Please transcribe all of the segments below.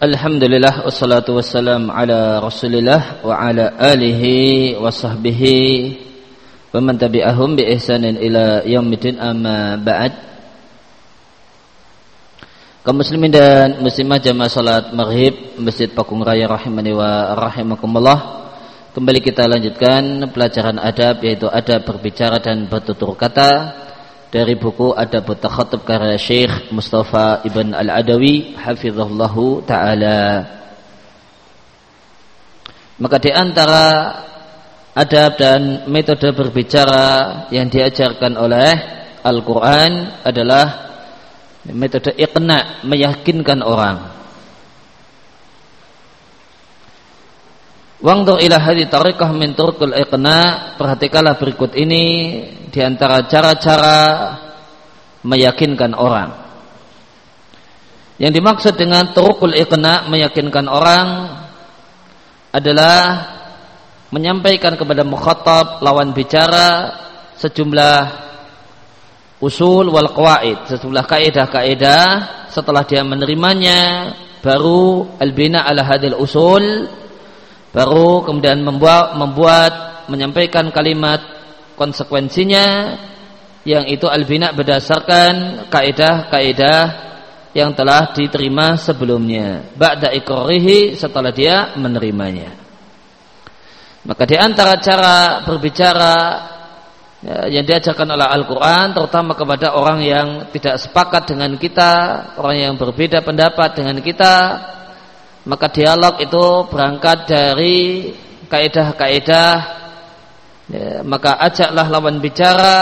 Alhamdulillah wassalatu wassalam ala Rasulillah wa ala alihi wa sahbihi wa man tabi'ahum bi ihsanin ila yaumil amma ba'd. Kaum muslimin dan muslimah jamaah salat maghrib Masjid Pakung Raya rahimani wa rahimakumullah. Kembali kita lanjutkan pelajaran adab yaitu adab berbicara dan bertutur kata dari buku Adab Takhatub karya Syekh Mustafa Ibn Al-Adawi hafizahullahu taala. Maka di antara adab dan metode berbicara yang diajarkan oleh Al-Qur'an adalah metode iqna, meyakinkan orang. Wangdur ila hadi tariqah min turkul iqna. Perhatikanlah berikut ini Di antara cara-cara Meyakinkan orang. Yang dimaksud dengan turkul iqna Meyakinkan orang Adalah Menyampaikan kepada mukhatab Lawan bicara Sejumlah Usul wal qawaid Sejumlah kaedah-kaedah. Setelah dia menerimanya Baru albina ala hadil usul baru kemudian membuat, membuat menyampaikan kalimat konsekuensinya yang itu albina berdasarkan kaidah-kaidah yang telah diterima sebelumnya. Ba'da ikrarihi setelah dia menerimanya. Maka di antara cara berbicara ya, yang diajarkan oleh Al-Quran terutama kepada orang yang tidak sepakat dengan kita orang yang berbeda pendapat dengan kita maka dialog itu berangkat dari kaidah-kaidah ya, maka ajaklah lawan bicara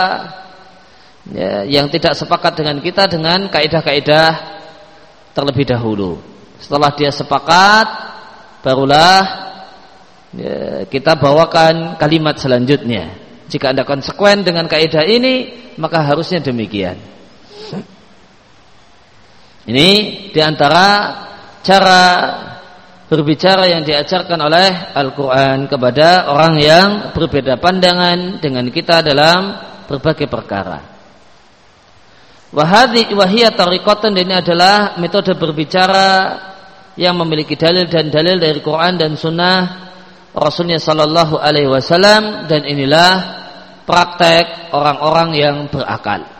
ya, yang tidak sepakat dengan kita dengan kaidah-kaidah terlebih dahulu. Setelah dia sepakat barulah ya, kita bawakan kalimat selanjutnya. Jika anda konsekuen dengan kaidah ini maka harusnya demikian. Ini di antara cara berbicara yang diajarkan oleh Al-Quran kepada orang yang berbeda pandangan dengan kita dalam berbagai perkara. Wahadi wahiyat tarikotan ini adalah metode berbicara yang memiliki dalil dan dalil dari Quran dan Sunnah Rasulnya Sallallahu Alaihi Wasallam dan inilah praktek orang-orang yang berakal.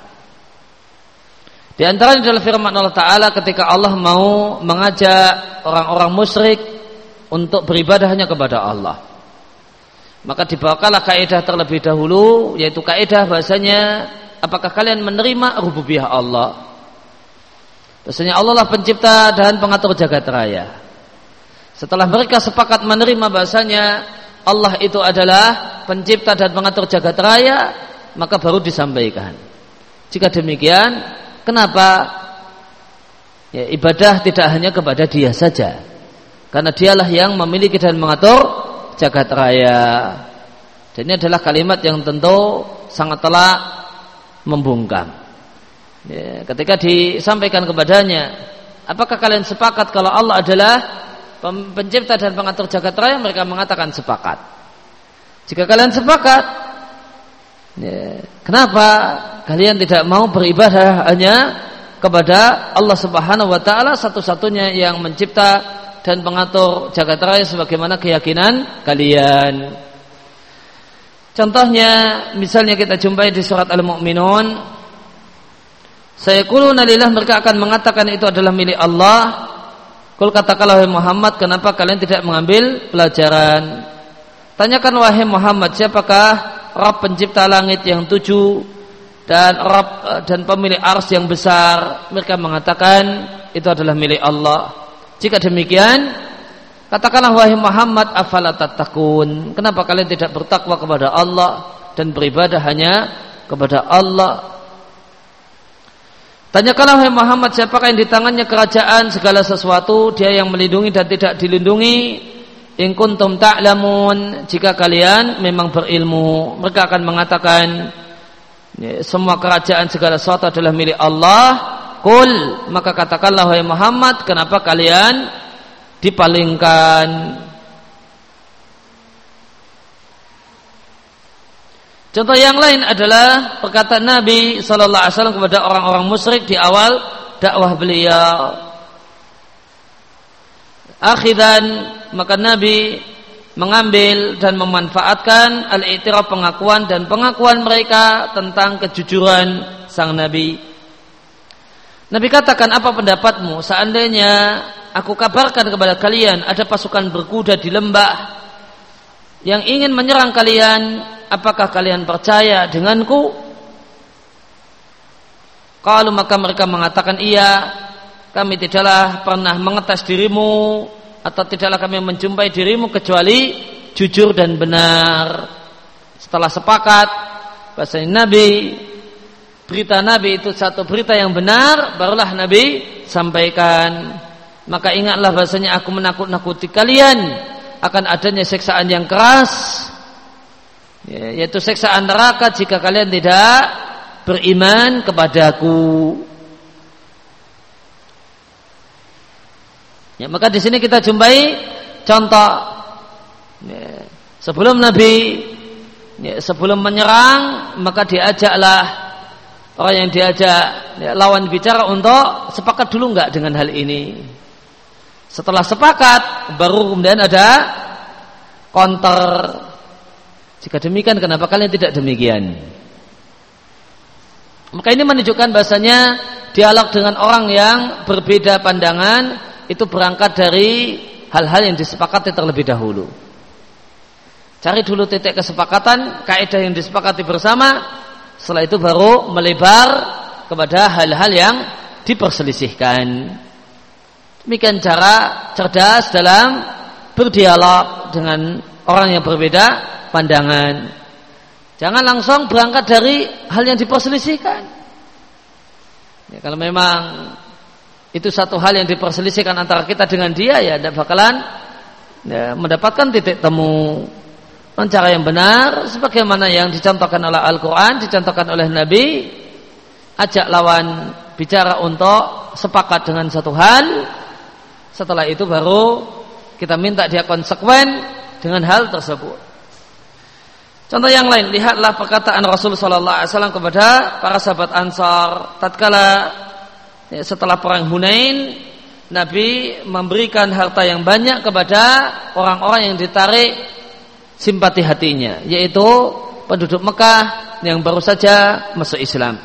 Di antara adalah firman Allah Ta'ala ketika Allah mau mengajak orang-orang musyrik untuk beribadah hanya kepada Allah. Maka dibawakanlah kaidah terlebih dahulu yaitu kaidah bahasanya apakah kalian menerima rububiyah Allah? Bahasanya Allah lah pencipta dan pengatur jagat raya. Setelah mereka sepakat menerima bahasanya Allah itu adalah pencipta dan pengatur jagat raya, maka baru disampaikan. Jika demikian, Kenapa? Ya, ibadah tidak hanya kepada dia saja. Karena dialah yang memiliki dan mengatur jagat raya. Dan ini adalah kalimat yang tentu sangat telah membungkam. Ya, ketika disampaikan kepadanya, apakah kalian sepakat kalau Allah adalah pencipta dan pengatur jagat raya? Mereka mengatakan sepakat. Jika kalian sepakat, ya, kenapa kalian tidak mau beribadah hanya kepada Allah Subhanahu wa taala satu-satunya yang mencipta dan mengatur jagat raya sebagaimana keyakinan kalian. Contohnya misalnya kita jumpai di surat Al-Mu'minun kuluna lillah mereka akan mengatakan itu adalah milik Allah. Kul katakanlah wahai Muhammad, kenapa kalian tidak mengambil pelajaran? Tanyakan wahai Muhammad, siapakah Rabb pencipta langit yang tujuh dan Rabb eh, dan pemilik ars yang besar. Mereka mengatakan itu adalah milik Allah. Jika demikian katakanlah wahai Muhammad afala tattaqun? Kenapa kalian tidak bertakwa kepada Allah dan beribadah hanya kepada Allah? Tanyakanlah wahai Muhammad siapakah yang di tangannya kerajaan segala sesuatu? Dia yang melindungi dan tidak dilindungi in kuntum ta'lamun jika kalian memang berilmu mereka akan mengatakan ya, semua kerajaan segala sesuatu adalah milik Allah kul maka katakanlah wahai Muhammad kenapa kalian dipalingkan Contoh yang lain adalah perkataan Nabi Sallallahu Alaihi Wasallam kepada orang-orang musyrik di awal dakwah beliau. Akhidan maka Nabi mengambil dan memanfaatkan al-i'tiraf pengakuan dan pengakuan mereka tentang kejujuran sang Nabi. Nabi katakan apa pendapatmu? Seandainya aku kabarkan kepada kalian ada pasukan berkuda di lembah yang ingin menyerang kalian apakah kalian percaya denganku? Kalau maka mereka mengatakan iya kami tidaklah pernah mengetes dirimu atau tidaklah kami menjumpai dirimu kecuali jujur dan benar. Setelah sepakat bahasa Nabi berita Nabi itu satu berita yang benar barulah Nabi sampaikan. Maka ingatlah bahasanya aku menakut-nakuti kalian akan adanya seksaan yang keras ya, yaitu seksaan neraka jika kalian tidak beriman kepadaku ya, maka di sini kita jumpai contoh ya, sebelum Nabi ya, sebelum menyerang maka diajaklah orang yang diajak ya, lawan bicara untuk sepakat dulu nggak dengan hal ini. Setelah sepakat, baru kemudian ada counter. Jika demikian, kenapa kalian tidak demikian? Maka ini menunjukkan bahasanya dialog dengan orang yang berbeda pandangan itu berangkat dari hal-hal yang disepakati terlebih dahulu. Cari dulu titik kesepakatan, kaidah yang disepakati bersama, setelah itu baru melebar kepada hal-hal yang diperselisihkan. Demikian cara cerdas dalam berdialog dengan orang yang berbeda pandangan. Jangan langsung berangkat dari hal yang diperselisihkan. Ya, kalau memang itu satu hal yang diperselisihkan antara kita dengan dia ya tidak bakalan ya, mendapatkan titik temu. Cara yang benar sebagaimana yang dicontohkan oleh Al-Quran dicontohkan oleh Nabi ajak lawan bicara untuk sepakat dengan satu hal setelah itu baru kita minta dia konsekuen dengan hal tersebut. Contoh yang lain lihatlah perkataan Rasul Sallallahu Alaihi Wasallam kepada para sahabat Ansar tatkala setelah perang Hunain Nabi memberikan harta yang banyak kepada orang-orang yang ditarik simpati hatinya yaitu penduduk Mekah yang baru saja masuk Islam.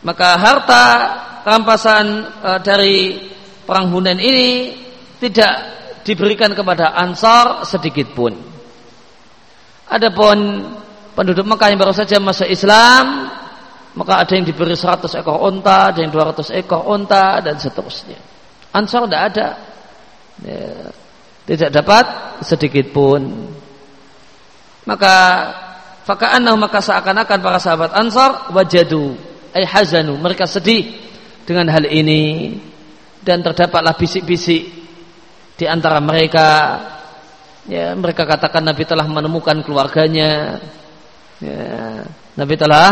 Maka harta rampasan e, dari perang Hunain ini tidak diberikan kepada Ansar sedikit pun. Adapun penduduk Mekah yang baru saja masuk Islam maka ada yang diberi 100 ekor unta, ada yang 200 ekor unta dan seterusnya. Ansar tidak ada. Ya, tidak dapat sedikit pun maka faka'annahu maka seakan-akan para sahabat Ansar wajadu ay hazanu mereka sedih dengan hal ini dan terdapatlah bisik-bisik di antara mereka ya mereka katakan Nabi telah menemukan keluarganya ya, Nabi telah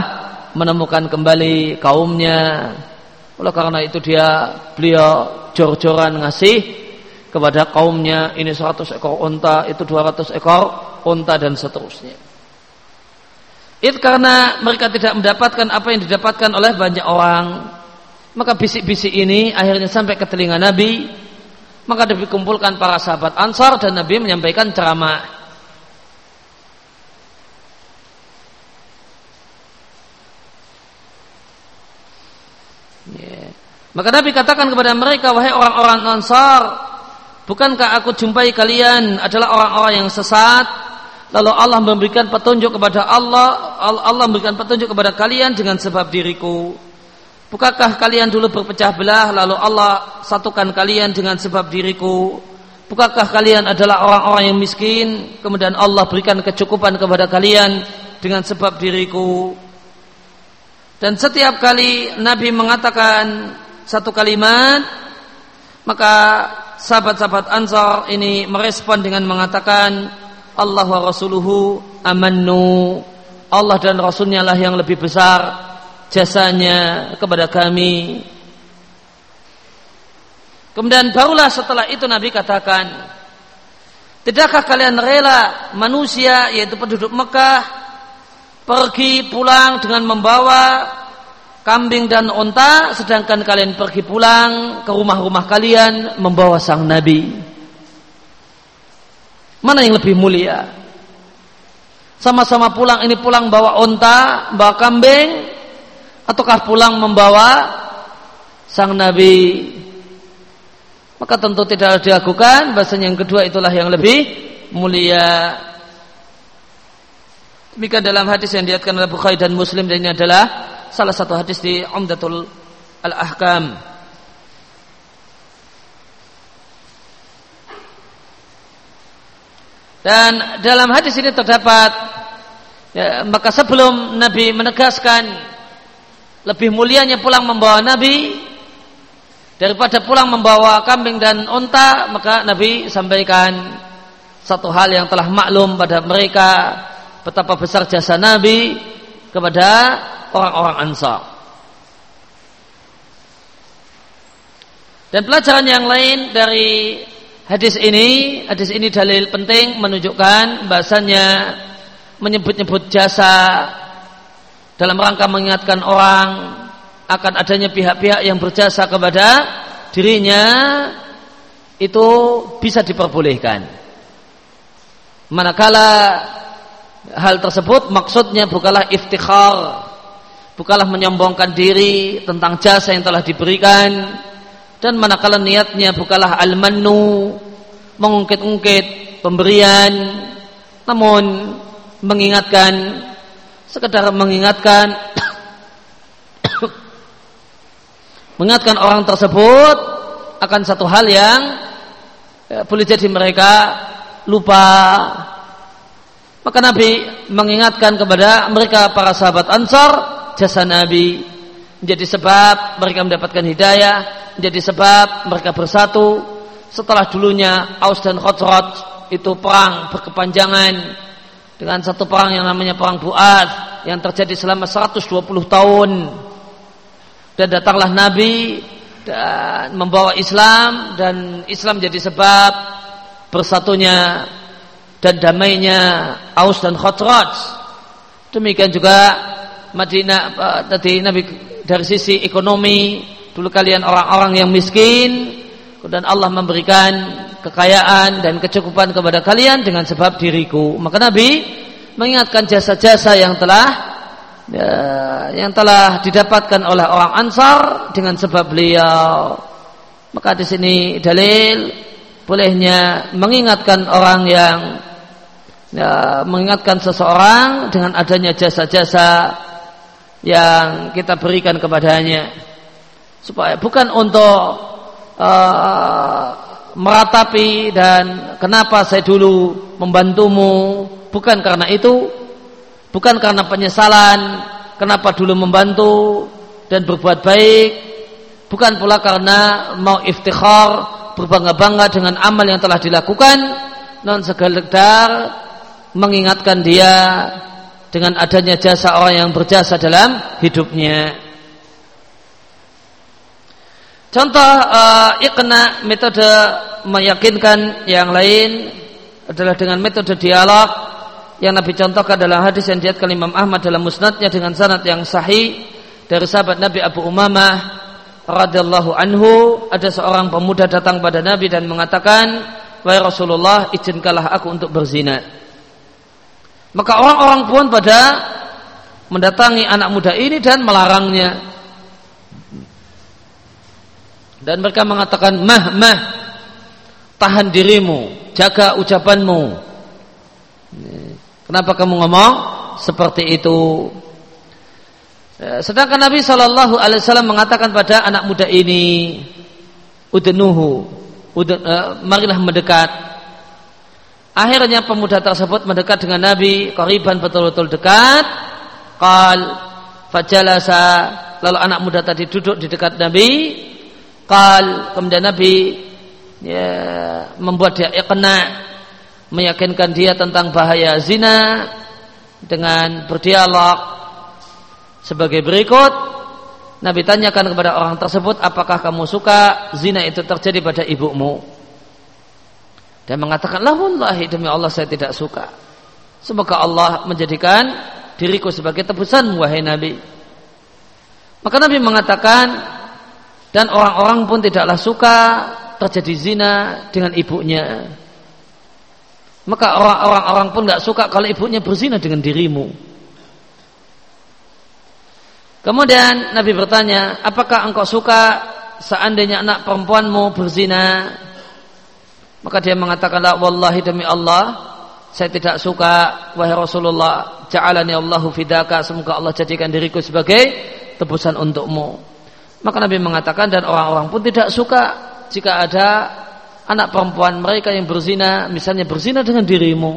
menemukan kembali kaumnya oleh karena itu dia beliau jor-joran ngasih kepada kaumnya ini 100 ekor unta, itu 200 ekor unta dan seterusnya. Itu karena mereka tidak mendapatkan apa yang didapatkan oleh banyak orang. Maka bisik-bisik ini akhirnya sampai ke telinga Nabi. Maka dikumpulkan para sahabat Ansar dan Nabi menyampaikan ceramah. Maka Nabi katakan kepada mereka, wahai orang-orang Ansar, Bukankah aku jumpai kalian adalah orang-orang yang sesat? Lalu Allah memberikan petunjuk kepada Allah Allah memberikan petunjuk kepada kalian dengan sebab diriku. Bukankah kalian dulu berpecah belah Lalu Allah satukan kalian dengan sebab diriku? Bukankah kalian adalah orang-orang yang miskin Kemudian Allah berikan kecukupan kepada kalian Dengan sebab diriku Dan setiap kali Nabi mengatakan Satu kalimat Maka sahabat-sahabat Ansar ini merespon dengan mengatakan Allah wa Rasuluhu amannu. Allah dan Rasulnya lah yang lebih besar jasanya kepada kami. Kemudian barulah setelah itu Nabi katakan tidakkah kalian rela manusia yaitu penduduk Mekah pergi pulang dengan membawa kambing dan unta sedangkan kalian pergi pulang ke rumah-rumah kalian membawa sang nabi. Mana yang lebih mulia? Sama-sama pulang ini pulang bawa unta bawa kambing ataukah pulang membawa sang nabi? Maka tentu tidak dilakukan. Bahasanya yang kedua itulah yang lebih mulia demikian dalam hadis yang diatkan oleh Bukhari dan Muslim dan ini adalah salah satu hadis di Umdatul Al-Ahkam. Dan dalam hadis ini terdapat ya, maka sebelum Nabi menegaskan lebih mulianya pulang membawa Nabi daripada pulang membawa kambing dan unta, maka Nabi sampaikan satu hal yang telah maklum pada mereka betapa besar jasa Nabi kepada orang-orang Ansar. Dan pelajaran yang lain dari hadis ini, hadis ini dalil penting menunjukkan bahasanya menyebut-nyebut jasa dalam rangka mengingatkan orang akan adanya pihak-pihak yang berjasa kepada dirinya itu bisa diperbolehkan. Manakala hal tersebut maksudnya bukanlah iftikhar bukanlah menyombongkan diri tentang jasa yang telah diberikan. Dan manakala niatnya bukanlah al-mannu mengungkit-ungkit pemberian namun mengingatkan sekedar mengingatkan mengingatkan orang tersebut akan satu hal yang ya, boleh jadi mereka lupa maka Nabi mengingatkan kepada mereka para sahabat Ansar jasa Nabi menjadi sebab mereka mendapatkan hidayah, menjadi sebab mereka bersatu. Setelah dulunya Aus dan Khosraj itu perang berkepanjangan dengan satu perang yang namanya perang Buat yang terjadi selama 120 tahun. Dan datanglah Nabi dan membawa Islam dan Islam jadi sebab bersatunya dan damainya Aus dan Khosraj demikian juga Madinah tadi Nabi dari sisi ekonomi dulu kalian orang-orang yang miskin dan Allah memberikan kekayaan dan kecukupan kepada kalian dengan sebab diriku. Maka Nabi mengingatkan jasa-jasa yang telah ya, yang telah didapatkan oleh orang Ansar dengan sebab beliau. Maka di sini dalil bolehnya mengingatkan orang yang ya, mengingatkan seseorang dengan adanya jasa-jasa yang kita berikan kepadanya. Supaya bukan untuk uh, meratapi dan kenapa saya dulu membantumu. Bukan karena itu. Bukan karena penyesalan. Kenapa dulu membantu dan berbuat baik. Bukan pula karena mau iftikhar berbangga-bangga dengan amal yang telah dilakukan. Non sekedar mengingatkan dia dengan adanya jasa orang yang berjasa dalam hidupnya. Contoh uh, ikna metode meyakinkan yang lain adalah dengan metode dialog yang Nabi contohkan dalam hadis yang diatkan Imam Ahmad dalam musnadnya dengan sanad yang sahih dari sahabat Nabi Abu Umamah radhiyallahu anhu ada seorang pemuda datang pada Nabi dan mengatakan wahai Rasulullah izinkanlah aku untuk berzina maka orang-orang pun pada mendatangi anak muda ini dan melarangnya. Dan mereka mengatakan, "Mah, mah, tahan dirimu, jaga ucapanmu." Kenapa kamu ngomong seperti itu? Ya, sedangkan Nabi Shallallahu Alaihi Wasallam mengatakan pada anak muda ini, "Udenuhu, uden, uh, marilah mendekat, Akhirnya pemuda tersebut mendekat dengan Nabi, koriban betul-betul dekat. Qal fajalasa lalu anak muda tadi duduk di dekat Nabi. Qal kemudian Nabi ya, membuat dia iqna meyakinkan dia tentang bahaya zina dengan berdialog sebagai berikut Nabi tanyakan kepada orang tersebut apakah kamu suka zina itu terjadi pada ibumu dan mengatakan lahullahi demi Allah saya tidak suka. Semoga Allah menjadikan diriku sebagai tebusan wahai Nabi. Maka Nabi mengatakan dan orang-orang pun tidaklah suka terjadi zina dengan ibunya. Maka orang-orang pun nggak suka kalau ibunya berzina dengan dirimu. Kemudian Nabi bertanya, apakah engkau suka seandainya anak perempuanmu berzina? Maka dia mengatakan, wallahi demi Allah, saya tidak suka wahai Rasulullah, ja'alani Allahu fidaka, semoga Allah jadikan diriku sebagai tebusan untukmu. Maka Nabi mengatakan dan orang-orang pun tidak suka jika ada anak perempuan mereka yang berzina, misalnya berzina dengan dirimu.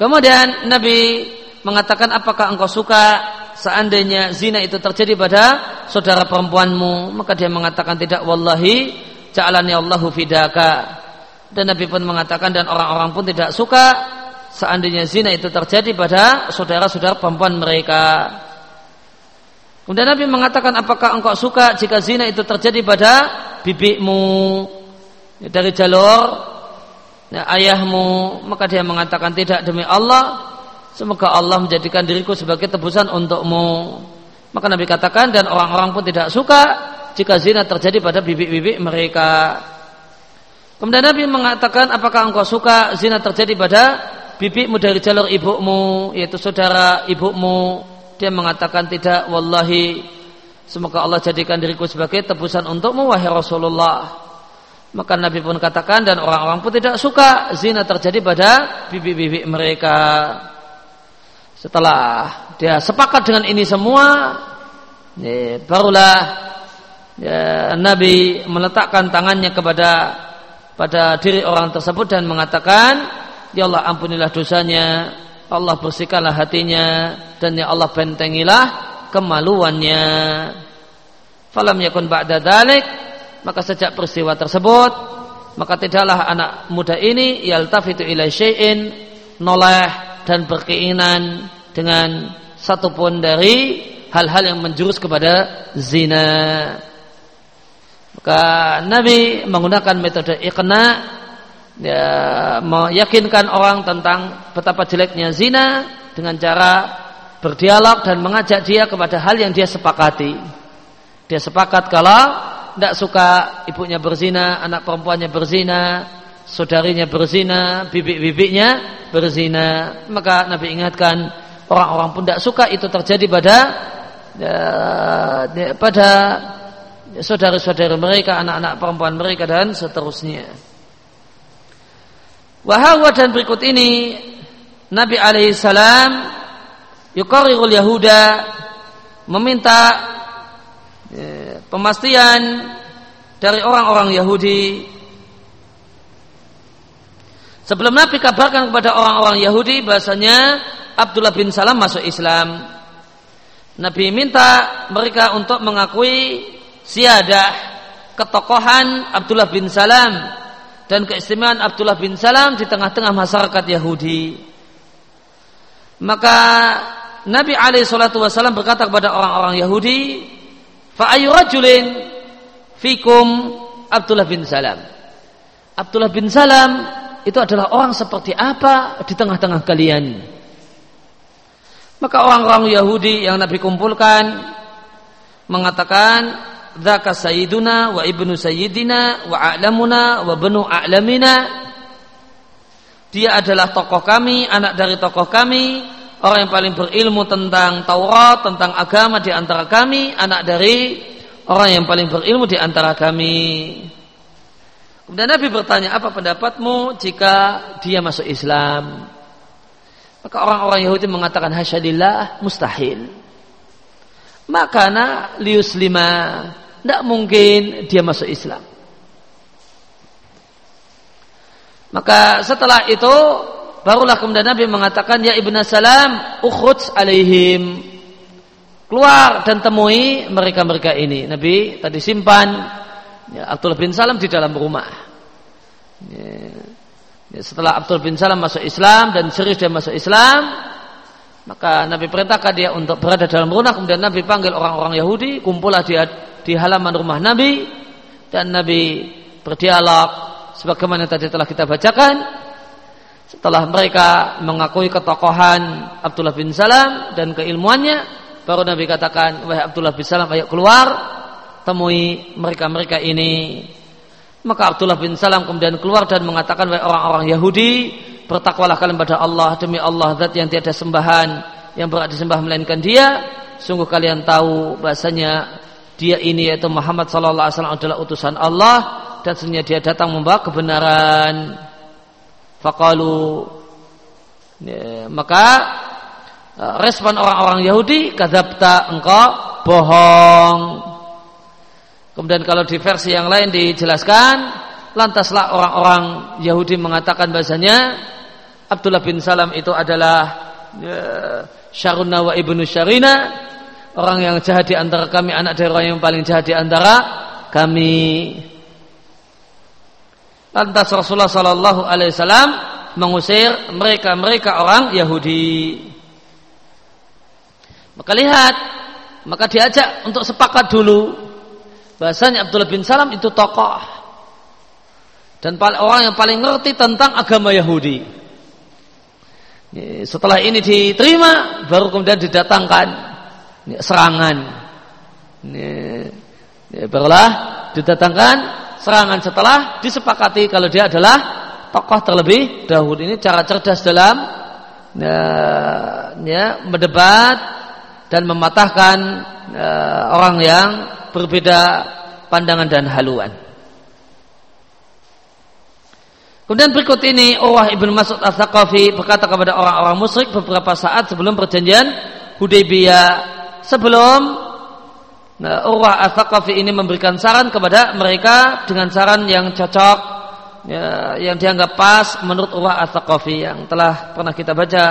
Kemudian Nabi mengatakan apakah engkau suka seandainya zina itu terjadi pada saudara perempuanmu maka dia mengatakan tidak wallahi ja'alani Allahu fidaka. Dan Nabi pun mengatakan dan orang-orang pun tidak suka seandainya zina itu terjadi pada saudara-saudara perempuan mereka. Kemudian Nabi mengatakan apakah engkau suka jika zina itu terjadi pada bibimu dari jalur ya, ayahmu maka dia mengatakan tidak demi Allah semoga Allah menjadikan diriku sebagai tebusan untukmu maka Nabi katakan dan orang-orang pun tidak suka jika zina terjadi pada bibi-bibi mereka. Kemudian Nabi mengatakan apakah engkau suka zina terjadi pada bibimu dari jalur ibumu yaitu saudara ibumu? Dia mengatakan tidak wallahi. Semoga Allah jadikan diriku sebagai tebusan untukmu wahai Rasulullah. Maka Nabi pun katakan dan orang-orang pun tidak suka zina terjadi pada bibi-bibi mereka setelah dia sepakat dengan ini semua ya, barulah ya, Nabi meletakkan tangannya kepada pada diri orang tersebut dan mengatakan ya Allah ampunilah dosanya Allah bersihkanlah hatinya dan ya Allah bentengilah kemaluannya. Falam yakun ba'da dalik maka sejak peristiwa tersebut maka tidaklah anak muda ini yaltafitu ila syai'in noleh dan berkeinginan dengan satupun dari hal-hal yang menjurus kepada zina. Maka Nabi menggunakan metode iqna ya, meyakinkan orang tentang betapa jeleknya zina dengan cara berdialog dan mengajak dia kepada hal yang dia sepakati. Dia sepakat kalau tidak suka ibunya berzina, anak perempuannya berzina, saudarinya berzina, bibik-bibiknya berzina. Maka Nabi ingatkan orang-orang pun tidak suka itu terjadi pada ya, pada saudara-saudara mereka, anak-anak perempuan mereka dan seterusnya. Wahawa dan berikut ini Nabi alaihi salam yukarrirul Yahuda meminta ya, pemastian dari orang-orang Yahudi sebelum Nabi kabarkan kepada orang-orang Yahudi bahasanya Abdullah bin Salam masuk Islam Nabi minta mereka untuk mengakui siadah ketokohan Abdullah bin Salam dan keistimewaan Abdullah bin Salam di tengah-tengah masyarakat Yahudi. Maka Nabi alaihi salatu wasallam berkata kepada orang-orang Yahudi, "Fa rajulin fikum Abdullah bin Salam." Abdullah bin Salam itu adalah orang seperti apa di tengah-tengah kalian? Maka orang-orang Yahudi yang Nabi kumpulkan mengatakan Zaka sayyiduna wa ibnu sayyidina wa a'lamuna wa benu a'lamina Dia adalah tokoh kami, anak dari tokoh kami Orang yang paling berilmu tentang Taurat, tentang agama di antara kami Anak dari orang yang paling berilmu di antara kami Kemudian Nabi bertanya, apa pendapatmu jika dia masuk Islam? Maka orang-orang Yahudi mengatakan, hasyadillah, mustahil. Makana lius lima tidak mungkin dia masuk Islam. Maka setelah itu barulah kemudian Nabi mengatakan ya ibnu salam ukhruj alaihim keluar dan temui mereka-mereka ini. Nabi tadi simpan ya, Abdullah bin Salam di dalam rumah. Ya, ya, setelah Abdul bin Salam masuk Islam dan serius dia masuk Islam, maka Nabi perintahkan dia untuk berada dalam rumah. Kemudian Nabi panggil orang-orang Yahudi, kumpullah dia di halaman rumah Nabi dan Nabi berdialog sebagaimana tadi telah kita bacakan setelah mereka mengakui ketokohan Abdullah bin Salam dan keilmuannya, baru Nabi katakan, wahai Abdullah bin Salam, ayo keluar, temui mereka-mereka ini. Maka Abdullah bin Salam kemudian keluar dan mengatakan, wahai orang-orang Yahudi, bertakwalah kalian pada Allah demi Allah zat yang tiada sembahan yang berat disembah melainkan Dia. Sungguh kalian tahu bahasanya dia ini yaitu Muhammad sallallahu alaihi wasallam adalah utusan Allah dan sebenarnya dia datang membawa kebenaran. Fakalu ya, maka e, respon orang-orang Yahudi kadzabta engkau bohong. Kemudian kalau di versi yang lain dijelaskan lantaslah orang-orang Yahudi mengatakan bahasanya Abdullah bin Salam itu adalah ya, Syaruna wa ibnu Syarina orang yang jahat di antara kami anak dari orang yang paling jahat di antara kami Lantas Rasulullah Sallallahu Alaihi Wasallam mengusir mereka-mereka orang Yahudi. Maka lihat, maka diajak untuk sepakat dulu. Bahasanya Abdullah bin Salam itu tokoh dan orang yang paling ngerti tentang agama Yahudi. Setelah ini diterima, baru kemudian didatangkan serangan. Barulah didatangkan serangan setelah disepakati kalau dia adalah tokoh terlebih dahulu ini cara cerdas dalam ya, ya mendebat dan mematahkan ya, orang yang berbeda pandangan dan haluan. Kemudian berikut ini Allah ibn Mas'ud al-Thaqafi berkata kepada orang-orang musyrik beberapa saat sebelum perjanjian Hudaybiyah sebelum Nah, Urwah Al-Thaqafi ini memberikan saran kepada mereka dengan saran yang cocok ya, yang dianggap pas menurut Urwah Al-Thaqafi yang telah pernah kita baca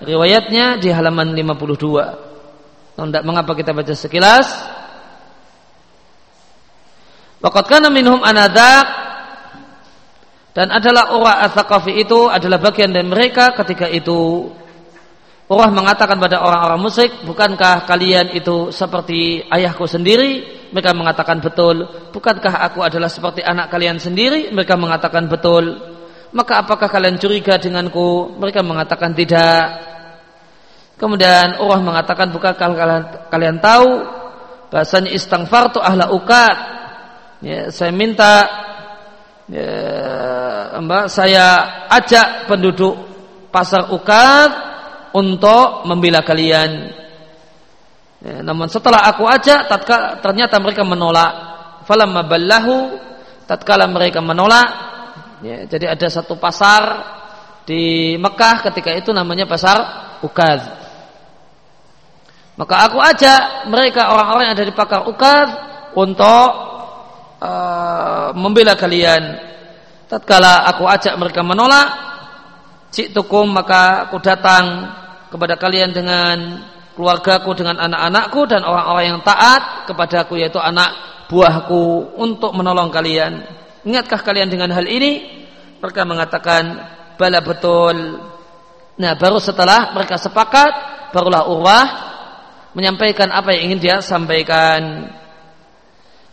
riwayatnya di halaman 52. Tidak mengapa kita baca sekilas. Waqad kana minhum anadak dan adalah Urwah Al-Thaqafi itu adalah bagian dari mereka ketika itu Urwah mengatakan pada orang-orang musyrik, bukankah kalian itu seperti ayahku sendiri? Mereka mengatakan betul. Bukankah aku adalah seperti anak kalian sendiri? Mereka mengatakan betul. Maka apakah kalian curiga denganku? Mereka mengatakan tidak. Kemudian Urwah mengatakan, bukankah kalian, tahu bahasanya istighfar tu ahla ukat? Ya, saya minta ya, mbak saya ajak penduduk pasar ukat untuk membela kalian. Ya, namun setelah aku ajak, tatkala ternyata mereka menolak. Falamma tatkala mereka menolak, ya, jadi ada satu pasar di Mekah ketika itu namanya pasar Ukaz. Maka aku ajak mereka orang-orang yang ada di pakar Ukaz untuk uh, membela kalian. Tatkala aku ajak mereka menolak, Ciktukum maka aku datang kepada kalian dengan keluargaku dengan anak-anakku dan orang-orang yang taat kepadaku yaitu anak buahku untuk menolong kalian. Ingatkah kalian dengan hal ini? Mereka mengatakan bala betul. Nah, baru setelah mereka sepakat, barulah Urwah menyampaikan apa yang ingin dia sampaikan.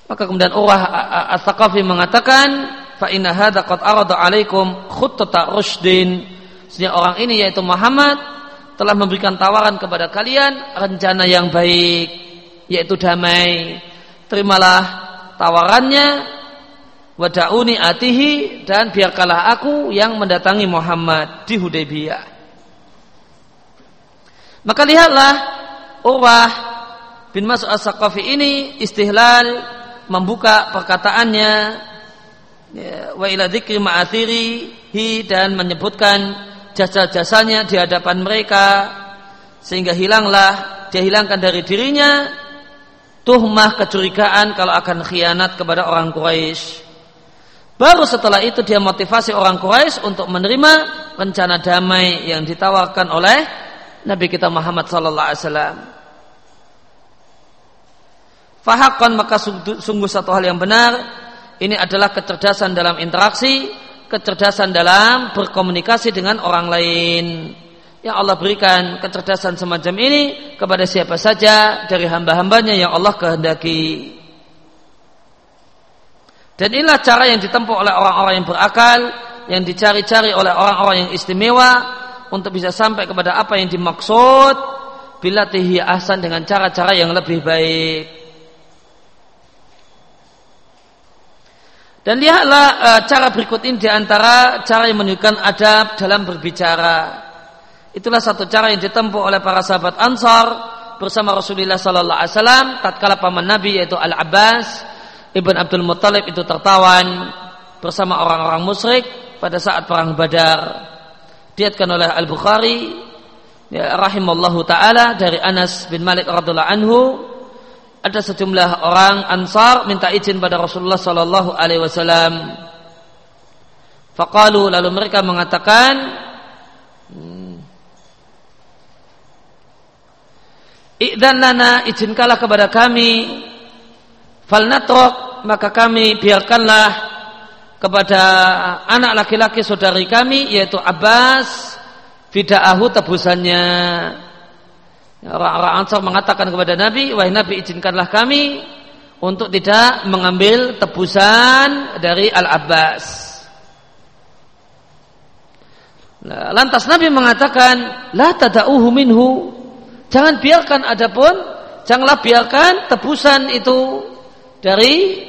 Maka kemudian Urwah As-Saqafi mengatakan, "Fa inna hadza qad arada 'alaikum khuttata rushdin." Sehingga orang ini yaitu Muhammad telah memberikan tawaran kepada kalian rencana yang baik yaitu damai terimalah tawarannya wadauni atihi dan biarkanlah aku yang mendatangi Muhammad di Hudaybiyah maka lihatlah Urwah bin Mas'ud As-Saqafi ini istihlal membuka perkataannya ya, wa ila dzikri ma'athirihi dan menyebutkan jasa-jasanya di hadapan mereka sehingga hilanglah dia hilangkan dari dirinya tuhmah kecurigaan kalau akan khianat kepada orang Quraisy. Baru setelah itu dia motivasi orang Quraisy untuk menerima rencana damai yang ditawarkan oleh Nabi kita Muhammad sallallahu alaihi wasallam. Fahakkan maka sungguh satu hal yang benar ini adalah kecerdasan dalam interaksi kecerdasan dalam berkomunikasi dengan orang lain. Yang Allah berikan kecerdasan semacam ini kepada siapa saja dari hamba-hambanya yang Allah kehendaki. Dan inilah cara yang ditempuh oleh orang-orang yang berakal yang dicari-cari oleh orang-orang yang istimewa untuk bisa sampai kepada apa yang dimaksud bila ahsan dengan cara-cara yang lebih baik. Dan lihatlah e, cara berikut ini di antara cara yang menunjukkan adab dalam berbicara. Itulah satu cara yang ditempuh oleh para sahabat Ansar bersama Rasulullah Sallallahu Alaihi Wasallam tatkala paman Nabi yaitu Al Abbas ibn Abdul Muttalib itu tertawan bersama orang-orang musyrik pada saat perang Badar. Diatkan oleh Al Bukhari ya, rahimallahu taala dari Anas bin Malik radhiallahu anhu ada sejumlah orang Ansar minta izin pada Rasulullah sallallahu alaihi wasallam. Faqalu lalu mereka mengatakan hmm, Idzan lana izinkanlah kepada kami falnatrok maka kami biarkanlah kepada anak laki-laki saudari kami yaitu Abbas fida'ahu tebusannya orang-orang Ansar mengatakan kepada Nabi wahai Nabi izinkanlah kami untuk tidak mengambil tebusan dari Al-Abbas. Lantas Nabi mengatakan la tada'uhu minhu. Jangan biarkan adapun janganlah biarkan tebusan itu dari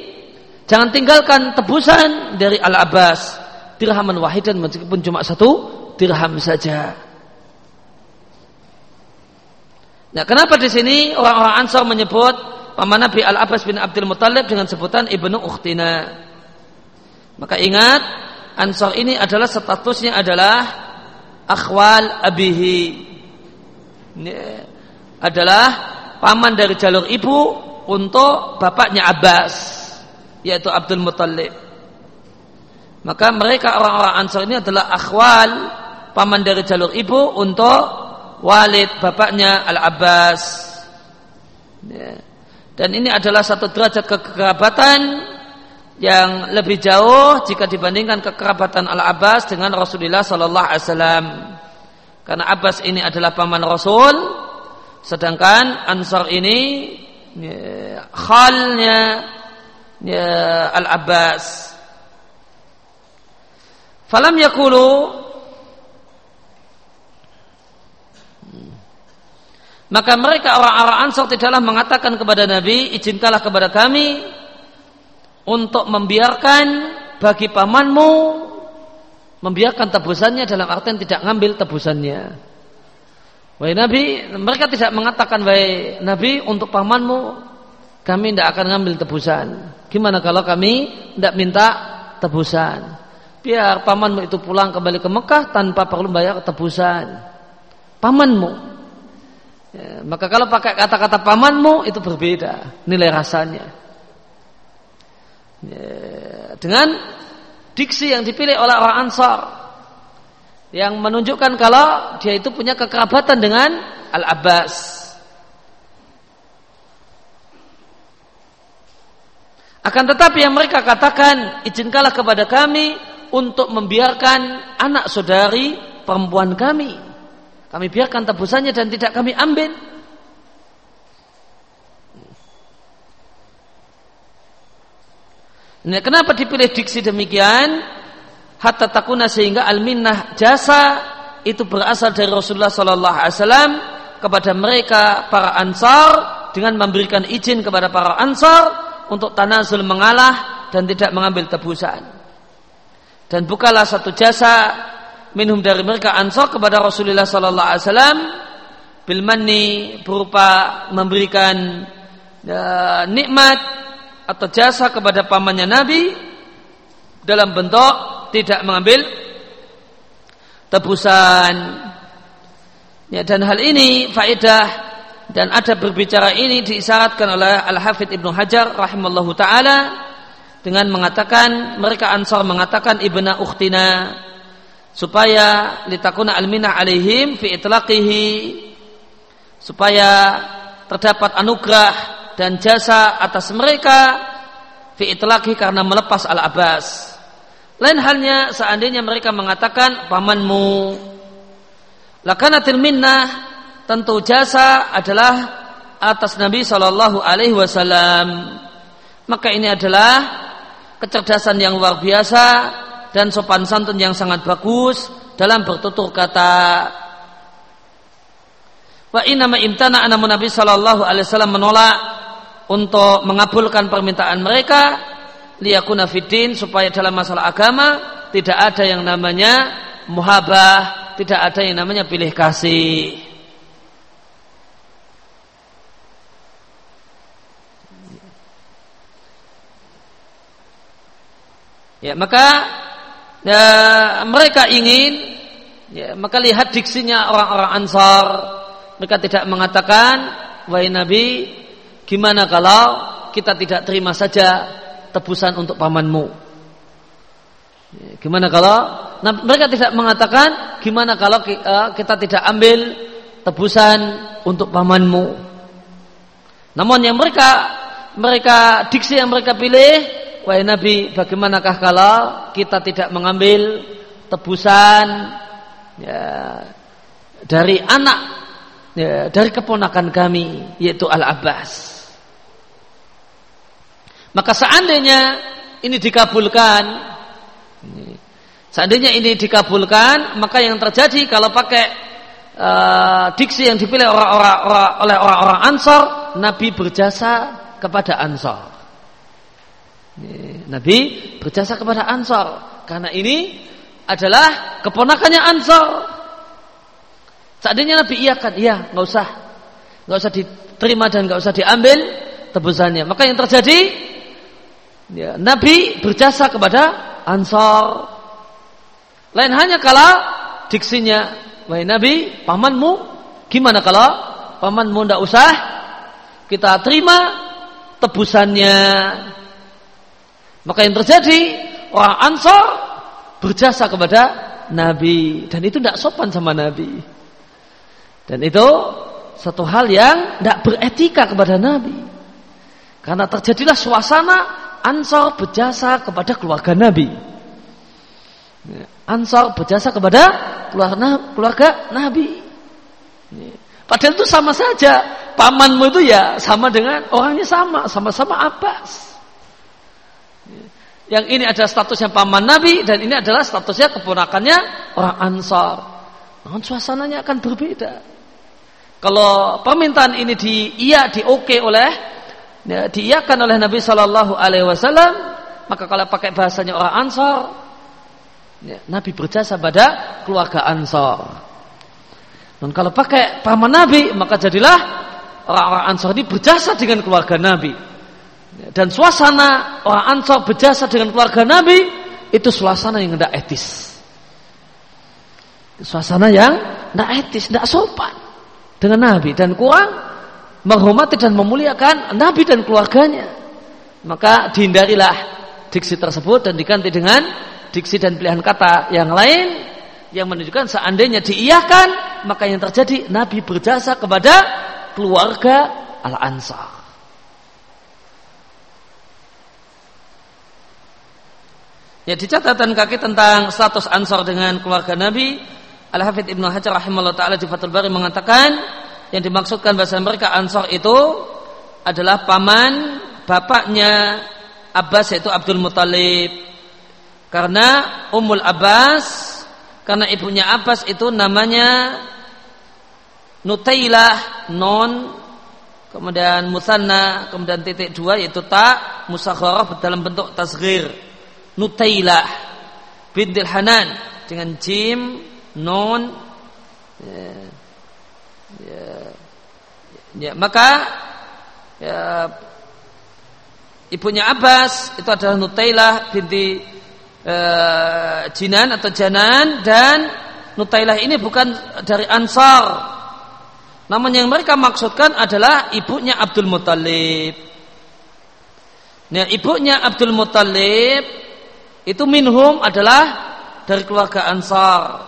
jangan tinggalkan tebusan dari Al-Abbas. Dirhaman wahidan meskipun cuma satu dirham saja. Nah, kenapa di sini orang-orang Ansar menyebut paman Nabi Al Abbas bin Abdul Muthalib dengan sebutan ibnu Ukhtina? Maka ingat, Ansar ini adalah statusnya adalah akhwal abihi. Ini adalah paman dari jalur ibu untuk bapaknya Abbas, yaitu Abdul Muthalib. Maka mereka orang-orang Ansar ini adalah akhwal paman dari jalur ibu untuk walid bapaknya Al-Abbas. Ya. Dan ini adalah satu derajat kekerabatan yang lebih jauh jika dibandingkan kekerabatan Al-Abbas dengan Rasulullah sallallahu alaihi wasallam. Karena Abbas ini adalah paman Rasul, sedangkan Ansar ini ya, khalnya ya, Al-Abbas. Falam yakulu Maka mereka orang-orang Ansar tidaklah mengatakan kepada Nabi, izinkanlah kepada kami untuk membiarkan bagi pamanmu membiarkan tebusannya dalam artian tidak ngambil tebusannya. Wahai Nabi, mereka tidak mengatakan wahai Nabi untuk pamanmu kami tidak akan ngambil tebusan. Gimana kalau kami tidak minta tebusan? Biar pamanmu itu pulang kembali ke Mekah tanpa perlu bayar tebusan. Pamanmu Ya, maka kalau pakai kata-kata pamanmu itu berbeda nilai rasanya. Ya, dengan diksi yang dipilih oleh orang Ansar yang menunjukkan kalau dia itu punya kekerabatan dengan Al Abbas. Akan tetapi yang mereka katakan izinkanlah kepada kami untuk membiarkan anak saudari perempuan kami kami biarkan tebusannya dan tidak kami ambil. Nah, kenapa dipilih diksi demikian? Hatta takuna sehingga al-minnah jasa itu berasal dari Rasulullah Sallallahu Alaihi Wasallam kepada mereka para ansar dengan memberikan izin kepada para ansar untuk tanazul mengalah dan tidak mengambil tebusan. Dan bukalah satu jasa minhum dari mereka ansor kepada Rasulullah sallallahu alaihi wasallam bil manni berupa memberikan uh, nikmat atau jasa kepada pamannya Nabi dalam bentuk tidak mengambil tebusan. Ya, dan hal ini faedah dan ada berbicara ini diisyaratkan oleh Al-Hafidh Ibnu Hajar rahimallahu taala dengan mengatakan mereka Ansar mengatakan ibna ukhtina supaya litakuna alminah alaihim fi itlaqihi. Supaya terdapat anugerah dan jasa atas mereka fi itlaqi karena melepas al-abbas. Lain halnya seandainya mereka mengatakan pamanmu lakanatil minnah tentu jasa adalah atas Nabi Shallallahu Alaihi Wasallam. Maka ini adalah kecerdasan yang luar biasa dan sopan santun yang sangat bagus dalam bertutur kata. Wa inna ma imtana namun Nabi sallallahu alaihi wasallam menolak untuk mengabulkan permintaan mereka liyakuna fiddin supaya dalam masalah agama tidak ada yang namanya muhabah, tidak ada yang namanya pilih kasih. Ya, maka ya, mereka ingin ya, maka lihat diksinya orang-orang Ansar. Mereka tidak mengatakan, "Wahai Nabi, gimana kalau kita tidak terima saja tebusan untuk pamanmu?" Ya, gimana kalau nah, mereka tidak mengatakan, "Gimana kalau uh, kita tidak ambil tebusan untuk pamanmu?" Namun yang mereka mereka diksi yang mereka pilih Wahai Nabi, bagaimanakah kalau kita tidak mengambil tebusan ya, dari anak ya, dari keponakan kami yaitu Al Abbas. Maka seandainya ini dikabulkan, seandainya ini dikabulkan, maka yang terjadi kalau pakai uh, diksi yang dipilih orang-orang oleh orang-orang Ansor, Nabi berjasa kepada Ansor. Nabi berjasa kepada Ansor karena ini adalah keponakannya Ansor. Seandainya Nabi iya kan, iya, nggak usah, nggak usah diterima dan nggak usah diambil tebusannya. Maka yang terjadi, ya, Nabi berjasa kepada Ansor. Lain hanya kalau diksinya, wahai Nabi, pamanmu, gimana kalau pamanmu tidak usah kita terima tebusannya maka yang terjadi orang Ansor berjasa kepada Nabi dan itu tidak sopan sama Nabi. Dan itu satu hal yang tidak beretika kepada Nabi. Karena terjadilah suasana Ansor berjasa kepada keluarga Nabi. Ansor berjasa kepada keluarga Nabi. Padahal itu sama saja. Pamanmu itu ya sama dengan orangnya sama, sama-sama Abbas. Yang ini adalah statusnya paman Nabi dan ini adalah statusnya keponakannya orang Ansar. Namun suasananya akan berbeda. Kalau permintaan ini di iya di oke oleh ya, diiakan oleh Nabi Shallallahu Alaihi Wasallam, maka kalau pakai bahasanya orang Ansar, ya, Nabi berjasa pada keluarga Ansar. Dan kalau pakai paman Nabi, maka jadilah orang-orang Ansar ini berjasa dengan keluarga Nabi dan suasana orang Ansar berjasa dengan keluarga Nabi itu suasana yang tidak etis. Suasana yang tidak etis, tidak sopan dengan Nabi dan kurang menghormati dan memuliakan Nabi dan keluarganya. Maka dihindarilah diksi tersebut dan diganti dengan diksi dan pilihan kata yang lain yang menunjukkan seandainya diiyakan maka yang terjadi Nabi berjasa kepada keluarga Al-Ansar. Ya di catatan kaki tentang status Ansor dengan keluarga Nabi, Al Hafidh Ibnu Hajar rahimahullah taala di Fathul Bari mengatakan yang dimaksudkan bahasa mereka Ansor itu adalah paman bapaknya Abbas yaitu Abdul Muthalib. Karena Ummul Abbas karena ibunya Abbas itu namanya Nutailah non kemudian musanna kemudian titik dua yaitu tak musakharah dalam bentuk tasghir Nutailah bintil Hanan dengan jim non ya, ya, ya maka ya, ibunya Abbas itu adalah Nutailah binti uh, Jinan atau Janan dan Nutailah ini bukan dari Ansar namun yang mereka maksudkan adalah ibunya Abdul Muthalib. Nah, ibunya Abdul Muthalib itu minhum adalah dari keluarga Ansar.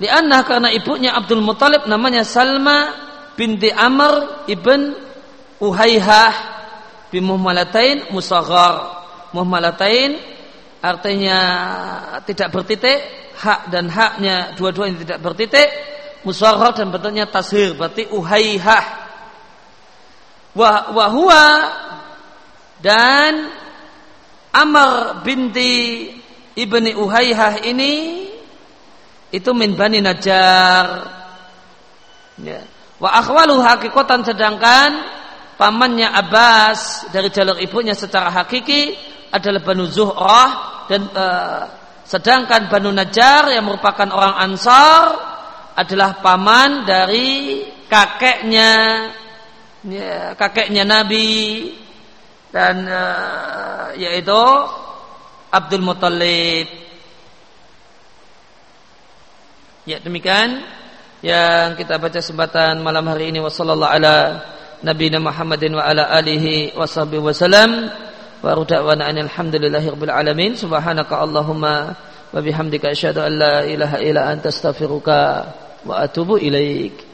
Lianna karena ibunya Abdul Muthalib namanya Salma binti Amr ibn Uhaihah bin Muhammalatain Musaghar. Muhammalatain artinya tidak bertitik, hak dan haknya dua-duanya tidak bertitik. Musaghar dan bentuknya tashir berarti Uhaihah. Wah, wahua dan Amr binti ibni Uhayyah ini itu min Bani Najjar. Ya. Wa akhwalu hakikotan sedangkan pamannya Abbas dari jalur ibunya secara hakiki adalah Banu Zuhrah dan uh, sedangkan Banu Najjar yang merupakan orang Ansar adalah paman dari kakeknya ya, kakeknya Nabi dan uh, yaitu Abdul Muttalib. Ya demikian yang kita baca sembatan malam hari ini. Wasallallahu ala nabiyina Muhammadin wa ala alihi washabbihi wasallam wa ruda'wana alhamdulillahi rabbil alamin. Subhanaka allahumma wa bihamdika asyhadu an la ilaha illa anta astaghfiruka wa atubu ilaik